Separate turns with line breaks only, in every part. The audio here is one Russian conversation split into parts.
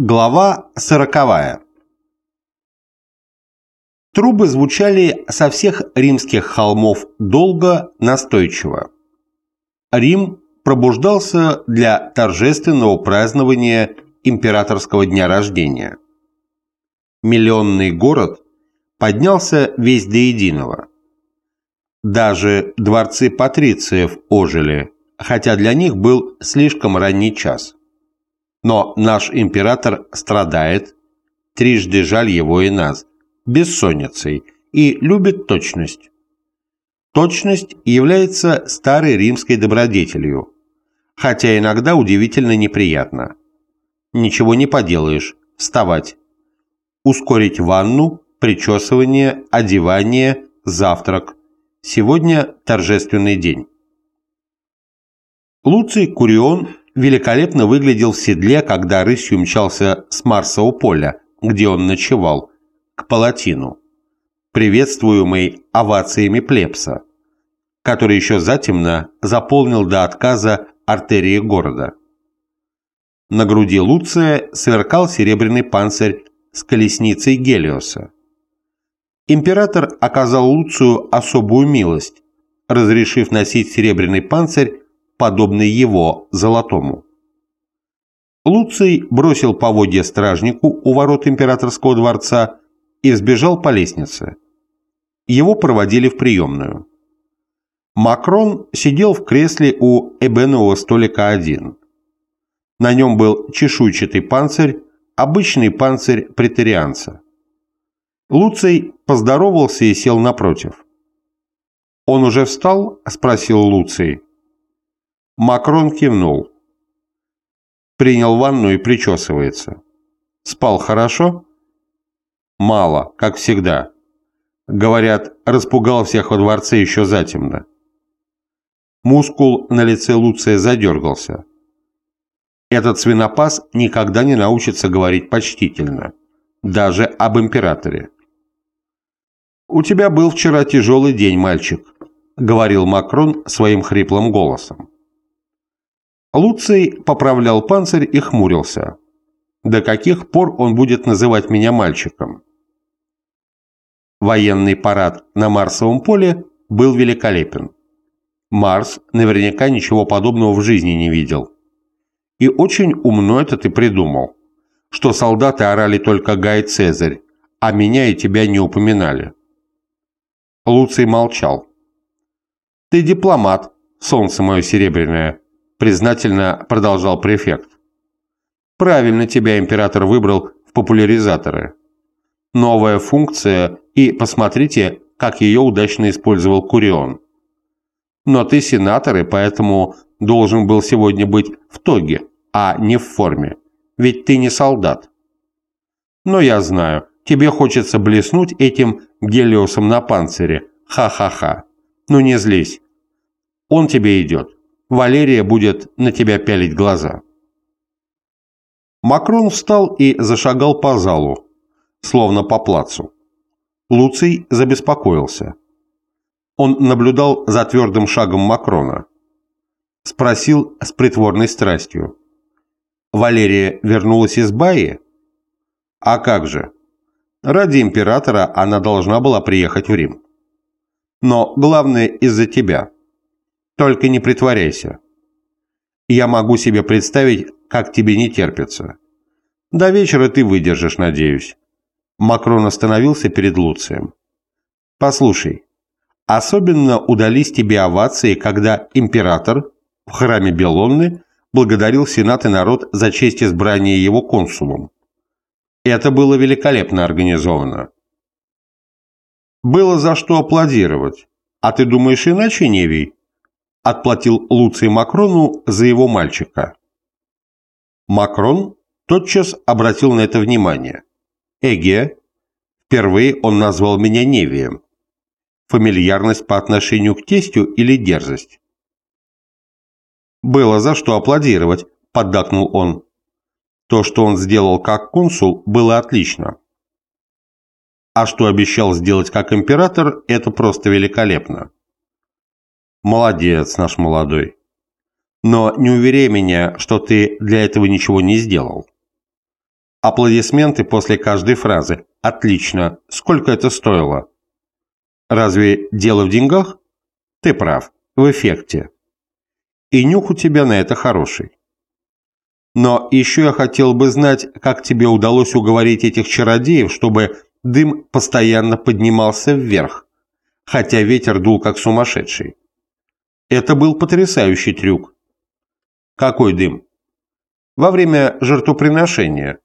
Глава сороковая. Трубы звучали со всех римских холмов долго, настойчиво. Рим пробуждался для торжественного празднования императорского дня рождения. Миллионный город поднялся весь до единого. Даже дворцы патрициев ожили, хотя для них был слишком ранний час. Но наш император страдает, трижды жаль его и нас, бессонницей, и любит точность. Точность является старой римской добродетелью, хотя иногда удивительно неприятно. Ничего не поделаешь, вставать. Ускорить ванну, причесывание, одевание, завтрак. Сегодня торжественный день. Луций Курион великолепно выглядел в седле, когда рысью мчался с Марсового поля, где он ночевал, к Палатину, приветствуемый овациями плебса, который еще затемно заполнил до отказа артерии города. На груди Луция сверкал серебряный панцирь с колесницей Гелиоса. Император оказал Луцию особую милость, разрешив носить серебряный панцирь подобный его золотому. Луций бросил поводья стражнику у ворот императорского дворца и взбежал по лестнице. Его проводили в приемную. Макрон сидел в кресле у эбенового столика один. На нем был чешуйчатый панцирь, обычный панцирь претерианца. Луций поздоровался и сел напротив. «Он уже встал?» – спросил Луций. Макрон кивнул. Принял ванну и причесывается. Спал хорошо? Мало, как всегда. Говорят, распугал всех во дворце еще затемно. Мускул на лице Луция задергался. Этот свинопас никогда не научится говорить почтительно. Даже об императоре. «У тебя был вчера тяжелый день, мальчик», — говорил Макрон своим хриплым голосом. Луций поправлял панцирь и хмурился. До каких пор он будет называть меня мальчиком? Военный парад на Марсовом поле был великолепен. Марс наверняка ничего подобного в жизни не видел. И очень умно это ты придумал, что солдаты орали только Гай Цезарь, а меня и тебя не упоминали. Луций молчал. «Ты дипломат, солнце мое серебряное», признательно продолжал префект. Правильно тебя император выбрал в популяризаторы. Новая функция, и посмотрите, как ее удачно использовал Курион. Но ты сенатор, и поэтому должен был сегодня быть в тоге, а не в форме. Ведь ты не солдат. Но я знаю, тебе хочется блеснуть этим гелиосом на панцире. Ха-ха-ха. Ну не злись. Он тебе идет. Валерия будет на тебя пялить глаза. Макрон встал и зашагал по залу, словно по плацу. Луций забеспокоился. Он наблюдал за твердым шагом Макрона. Спросил с притворной страстью. «Валерия вернулась из Баи?» «А как же? Ради императора она должна была приехать в Рим. Но главное из-за тебя. Только не притворяйся. Я могу себе представить, как тебе не терпится. До вечера ты выдержишь, надеюсь. Макрон остановился перед Луцием. Послушай, особенно удались тебе овации, когда император в храме Белонны благодарил Сенат и народ за честь избрания его консулом. Это было великолепно организовано. Было за что аплодировать. А ты думаешь иначе, Невий? Отплатил Луций Макрону за его мальчика. Макрон тотчас обратил на это внимание. Эге, впервые он назвал меня Невием. Фамильярность по отношению к тестю или дерзость? «Было за что аплодировать», – поддакнул он. То, что он сделал как консул, было отлично. А что обещал сделать как император, это просто великолепно. Молодец, наш молодой. Но не уверяй меня, что ты для этого ничего не сделал. Аплодисменты после каждой фразы. Отлично. Сколько это стоило? Разве дело в деньгах? Ты прав. В эффекте. И нюх у тебя на это хороший. Но еще я хотел бы знать, как тебе удалось уговорить этих чародеев, чтобы дым постоянно поднимался вверх, хотя ветер дул как сумасшедший. Это был потрясающий трюк. Какой дым? Во время жертвоприношения,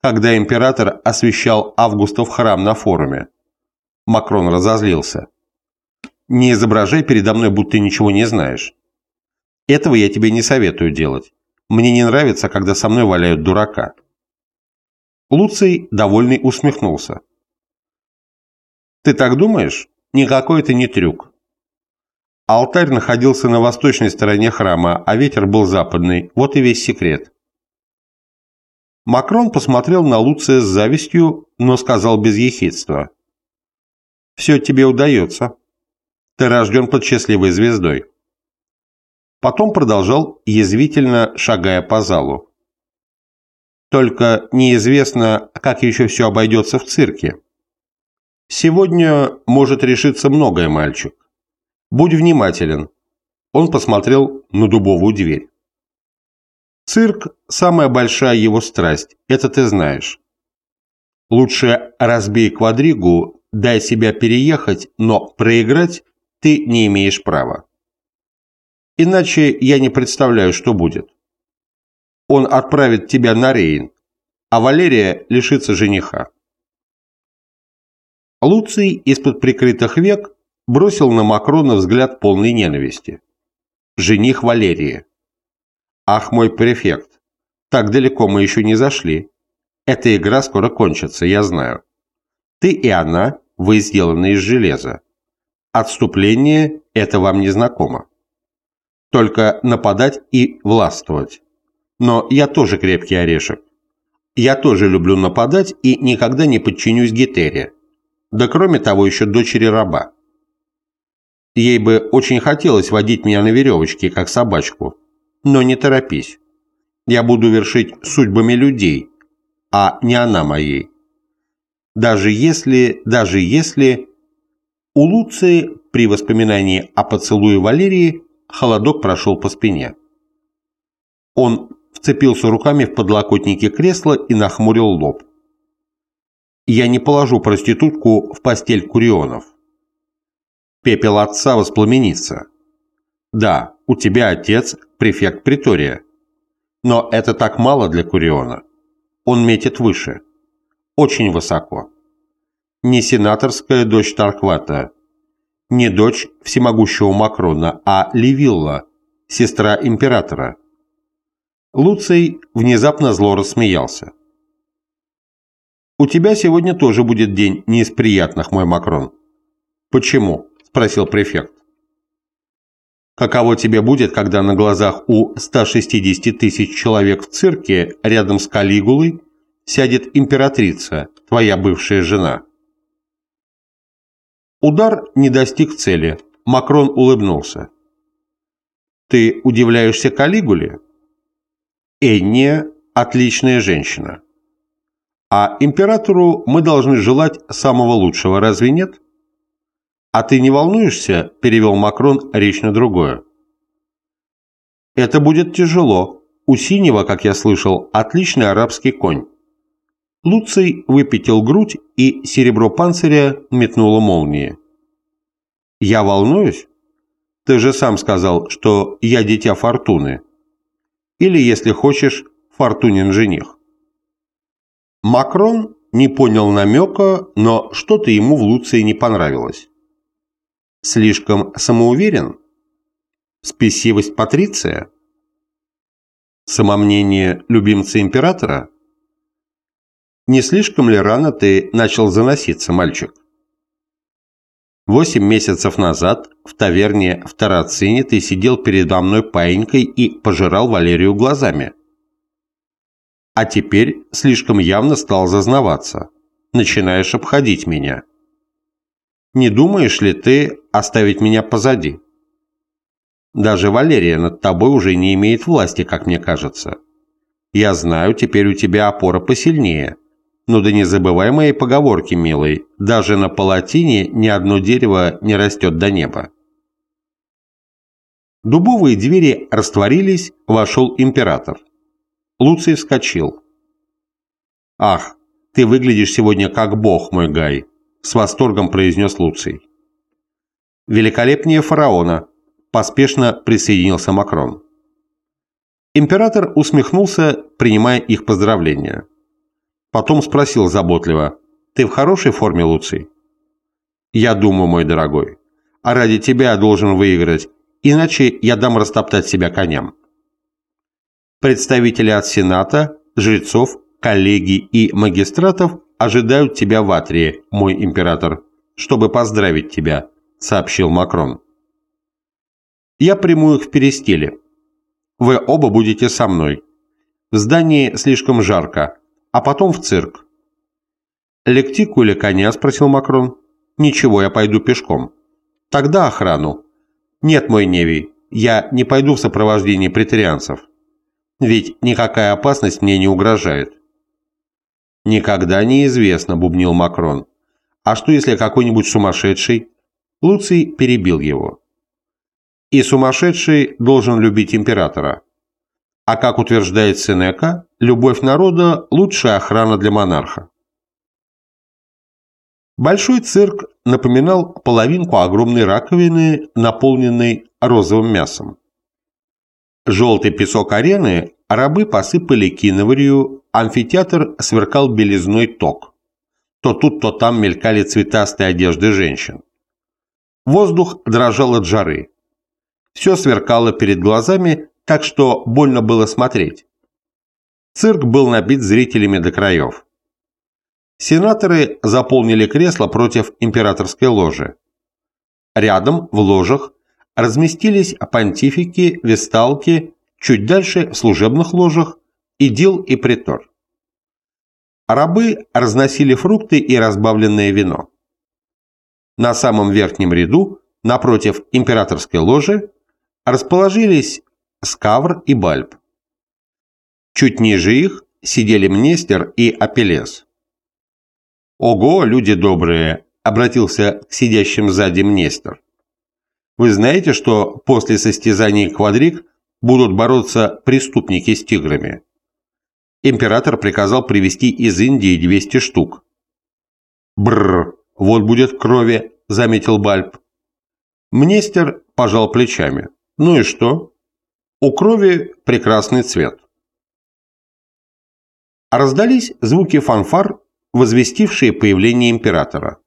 когда император освещал Августов храм на форуме. Макрон разозлился. Не изображай передо мной, будто ничего не знаешь. Этого я тебе не советую делать. Мне не нравится, когда со мной валяют дурака. Луций, довольный, усмехнулся. Ты так думаешь? Никакой это не трюк. Алтарь находился на восточной стороне храма, а ветер был западный. Вот и весь секрет. Макрон посмотрел на Луция с завистью, но сказал без ехидства. «Все тебе удается. Ты рожден под счастливой звездой». Потом продолжал, язвительно шагая по залу. «Только неизвестно, как еще все обойдется в цирке. Сегодня может решиться многое, мальчик. Будь внимателен. Он посмотрел на дубовую дверь. Цирк – самая большая его страсть, это ты знаешь. Лучше разбей квадригу, дай себя переехать, но проиграть ты не имеешь права. Иначе я не представляю, что будет. Он отправит тебя на Рейн, а Валерия лишится жениха. Луций из-под прикрытых век бросил на Макрона взгляд полной ненависти. Жених Валерии. Ах, мой префект, так далеко мы еще не зашли. Эта игра скоро кончится, я знаю. Ты и она, вы сделаны из железа. Отступление – это вам не знакомо. Только нападать и властвовать. Но я тоже крепкий орешек. Я тоже люблю нападать и никогда не подчинюсь Гетере. Да кроме того еще дочери раба. Ей бы очень хотелось водить меня на веревочке, как собачку. Но не торопись. Я буду вершить судьбами людей, а не она моей. Даже если, даже если... У Луции при воспоминании о поцелуе Валерии холодок прошел по спине. Он вцепился руками в подлокотники кресла и нахмурил лоб. «Я не положу проститутку в постель курионов». Пепел отца воспламенится. Да, у тебя отец префект притория. Но это так мало для Куриона. Он метит выше. Очень высоко. Не сенаторская дочь Тарквата, не дочь всемогущего Макрона, а Ливилла, сестра императора. Луций внезапно зло рассмеялся. «У тебя сегодня тоже будет день не из приятных, мой Макрон». «Почему?» Спросил префект. Каково тебе будет, когда на глазах у 160 тысяч человек в цирке рядом с Калигулой сядет императрица, твоя бывшая жена? Удар не достиг цели. Макрон улыбнулся. Ты удивляешься Калигуле? Энния – отличная женщина. А императору мы должны желать самого лучшего, разве нет? «А ты не волнуешься?» – перевел Макрон речь на другое. «Это будет тяжело. У синего, как я слышал, отличный арабский конь». Луций выпятил грудь, и серебро панциря метнуло молнии. «Я волнуюсь? Ты же сам сказал, что я дитя фортуны. Или, если хочешь, фортунин жених». Макрон не понял намека, но что-то ему в Луции не понравилось. Слишком самоуверен? Спесивость Патриция? Самомнение любимца императора? Не слишком ли рано ты начал заноситься, мальчик? Восемь месяцев назад в таверне в Тарацине ты сидел передо мной паинькой и пожирал Валерию глазами. А теперь слишком явно стал зазнаваться. Начинаешь обходить меня. Не думаешь ли ты оставить меня позади? Даже Валерия над тобой уже не имеет власти, как мне кажется. Я знаю, теперь у тебя опора посильнее. Но да не забывай моей поговорки, милый. Даже на палатине ни одно дерево не растет до неба. Дубовые двери растворились, вошел император. Луций вскочил. «Ах, ты выглядишь сегодня как бог, мой Гай», — с восторгом произнес Луций. «Великолепнее фараона», — поспешно присоединился Макрон. Император усмехнулся, принимая их поздравления. Потом спросил заботливо, «Ты в хорошей форме, Луций?» «Я думаю, мой дорогой, а ради тебя я должен выиграть, иначе я дам растоптать себя коням». Представители от Сената, жрецов, коллеги и магистратов ожидают тебя в Атрии, мой император, чтобы поздравить тебя», — сообщил Макрон. «Я приму их в Перестиле. Вы оба будете со мной. В здании слишком жарко, а потом в цирк». «Лектику или коня?» — спросил Макрон. «Ничего, я пойду пешком». «Тогда охрану». «Нет, мой Невий, я не пойду в сопровождении претарианцев. Ведь никакая опасность мне не угрожает». «Никогда неизвестно», — бубнил Макрон. «А что, если какой-нибудь сумасшедший?» Луций перебил его. «И сумасшедший должен любить императора. А как утверждает Сенека, любовь народа – лучшая охрана для монарха». Большой цирк напоминал половинку огромной раковины, наполненной розовым мясом. Желтый песок арены рабы посыпали киноварью, амфитеатр сверкал белизной ток. То тут, то там мелькали цветастые одежды женщин. Воздух дрожал от жары. Все сверкало перед глазами, так что больно было смотреть. Цирк был набит зрителями до краев. Сенаторы заполнили кресло против императорской ложи. Рядом, в ложах, разместились понтифики, весталки, чуть дальше, в служебных ложах, идил и притор. Рабы разносили фрукты и разбавленное вино. На самом верхнем ряду, напротив императорской ложи, расположились Скавр и Бальб. Чуть ниже их сидели Мнестер и Апеллес. «Ого, люди добрые!» – обратился к сидящим сзади Мнестер. «Вы знаете, что после состязаний квадрик будут бороться преступники с тиграми?» Император приказал привезти из Индии 200 штук. Бррр, вот будет крови, заметил Бальб. Мнестер пожал плечами. Ну и что? У крови прекрасный цвет. Раздались звуки фанфар, возвестившие появление императора.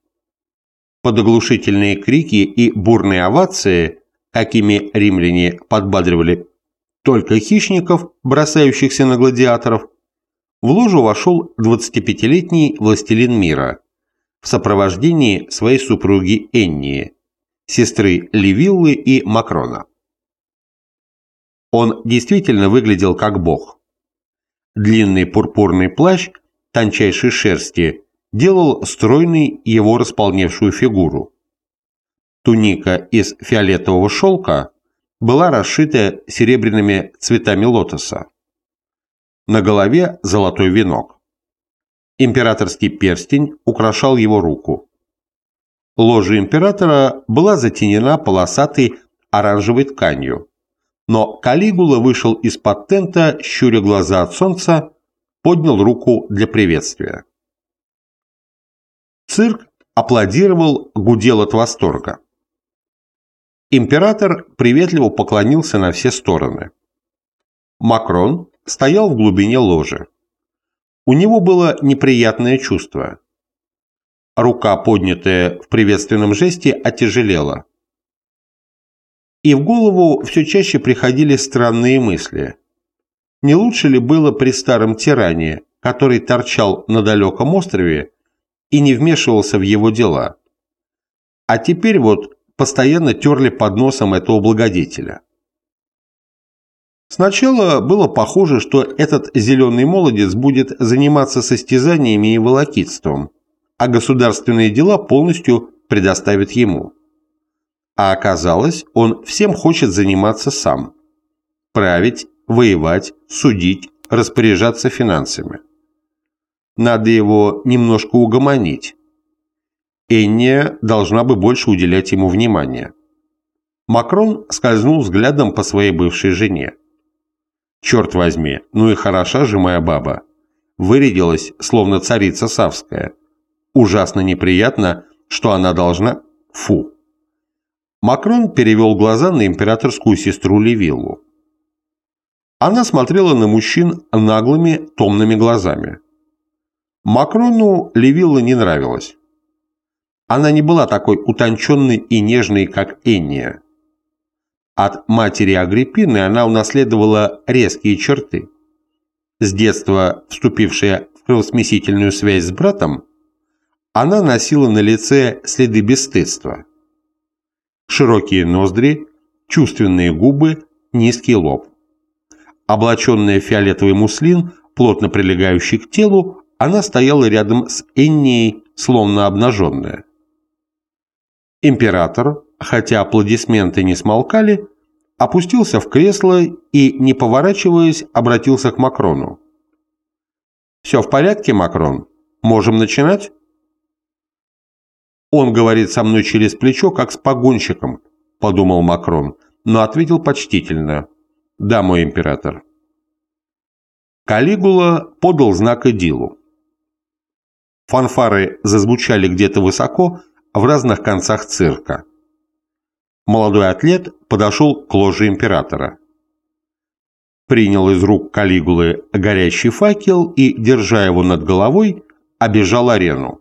Под оглушительные крики и бурные овации, какими римляне подбадривали только хищников, бросающихся на гладиаторов, в ложу вошел 25-летний властелин мира в сопровождении своей супруги Эннии, сестры Левиллы и Макрона. Он действительно выглядел как бог. Длинный пурпурный плащ тончайшей шерсти делал стройной его располневшую фигуру. Туника из фиолетового шелка была расшита серебряными цветами лотоса. На голове золотой венок. Императорский перстень украшал его руку. Ложа императора была затенена полосатой оранжевой тканью, но Калигула вышел из-под тента, щуря глаза от солнца, поднял руку для приветствия. Цирк аплодировал, гудел от восторга. Император приветливо поклонился на все стороны. Макрон стоял в глубине ложи. У него было неприятное чувство. Рука, поднятая в приветственном жесте, отяжелела. И в голову все чаще приходили странные мысли. Не лучше ли было при старом тиране, который торчал на далеком острове и не вмешивался в его дела? А теперь вот постоянно терли под носом этого благодетеля. Сначала было похоже, что этот зеленый молодец будет заниматься состязаниями и волокитством, а государственные дела полностью предоставят ему. А оказалось, он всем хочет заниматься сам. Править, воевать, судить, распоряжаться финансами. Надо его немножко угомонить. Энния должна бы больше уделять ему внимания. Макрон скользнул взглядом по своей бывшей жене. Черт возьми, ну и хороша же моя баба. Вырядилась, словно царица Савская. Ужасно неприятно, что она должна... Фу. Макрон перевел глаза на императорскую сестру Левиллу. Она смотрела на мужчин наглыми, томными глазами. Макрону Левилла не нравилась. Она не была такой утонченной и нежной, как Энния. От матери Агриппины она унаследовала резкие черты. С детства вступившая в кровосмесительную связь с братом, она носила на лице следы бесстыдства. Широкие ноздри, чувственные губы, низкий лоб. Облаченная в фиолетовый муслин, плотно прилегающий к телу, она стояла рядом с Эннией, словно обнаженная. Император, хотя аплодисменты не смолкали, опустился в кресло и, не поворачиваясь, обратился к Макрону. «Все в порядке, Макрон? Можем начинать?» «Он говорит со мной через плечо, как с погонщиком», — подумал Макрон, но ответил почтительно. «Да, мой император». Калигула подал знак Эдилу. Фанфары зазвучали где-то высоко, в разных концах цирка. Молодой атлет подошел к ложе императора. Принял из рук Калигулы горящий факел и, держа его над головой, обежал арену.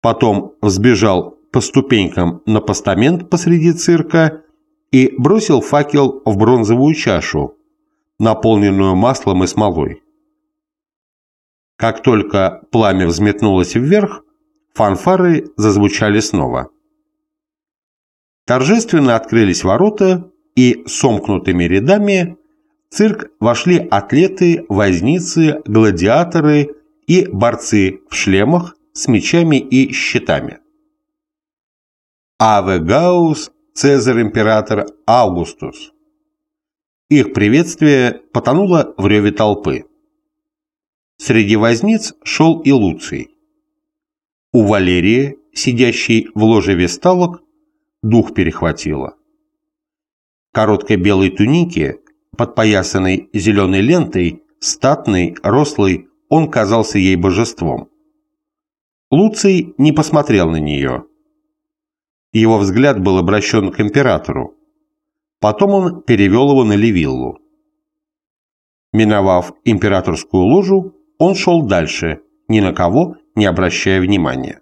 Потом взбежал по ступенькам на постамент посреди цирка и бросил факел в бронзовую чашу, наполненную маслом и смолой. Как только пламя взметнулось вверх, Фанфары зазвучали снова. Торжественно открылись ворота, и сомкнутыми рядами в цирк вошли атлеты, возницы, гладиаторы и борцы в шлемах с мечами и щитами. Аве Гаус, Цезарь император Августус. Их приветствие потонуло в реве толпы. Среди возниц шел и Луций. У Валерии, сидящей в ложе весталок, дух перехватило. Короткой белой тунике, подпоясанной зеленой лентой, статный, рослый, он казался ей божеством. Луций не посмотрел на нее. Его взгляд был обращен к императору. Потом он перевел его на Левиллу. Миновав императорскую ложу, он шел дальше, ни на кого не обращая внимания.